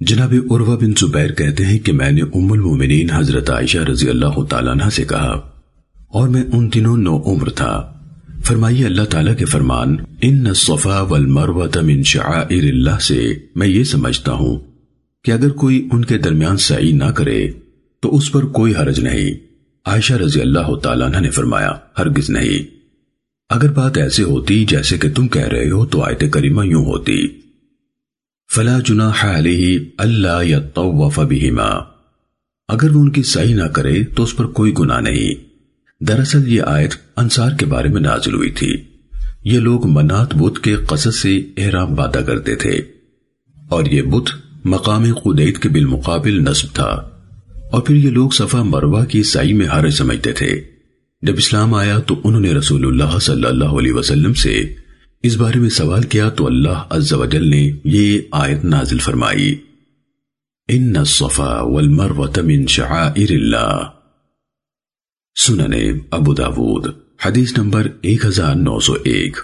جناب عروہ بن زبیر کہتے ہیں کہ میں نے ام المومنین حضرت عائشہ رضی اللہ تعالیٰ عنہ سے کہا، اور میں ان دنوں نو عمر تھا۔ فرمائیے اللہ تعالیٰ کے فرمان، ان الصفا والمروت من شعائر اللہ سے میں یہ سمجھتا ہوں کہ اگر کوئی ان کے درمیان سعی نہ کرے، تو اس پر کوئی حرج نہیں۔ عائشہ رضی اللہ تعالیٰ عنہ نے فرمایا، ہرگز نہیں۔ اگر بات ایسے ہوتی جیسے کہ تم کہہ رہے ہو، تو آیت کریمہ یوں ہوتی۔ فلا جناح علیہ اللہ یطوف بہما۔ اگر وہ ان کی صحیح نہ کرے تو اس پر کوئی گناہ نہیں۔ دراصل یہ آیت انصار کے بارے میں نازل ہوئی تھی۔ یہ لوگ منات بت کے قصد سے احرام بادا کرتے تھے۔ اور یہ بت مقام قدیت کے بالمقابل نصب تھا۔ اور پھر یہ لوگ صفا مروہ کی سائی میں حرج سمجھتے تھے۔ جب اسلام آیا تو انہوں نے رسول اللہ صلی اللہ علیہ وسلم سے اس بارے میں سوال کیا تو اللہ عز و جل نے یہ آیت نازل فرمائی۔ اِنَّ الصَّفَا وَالْمَرْوَةَ مِنْ شَعَائِرِ اللَّهِ سننے ابو داود، حدیث نمبر 1901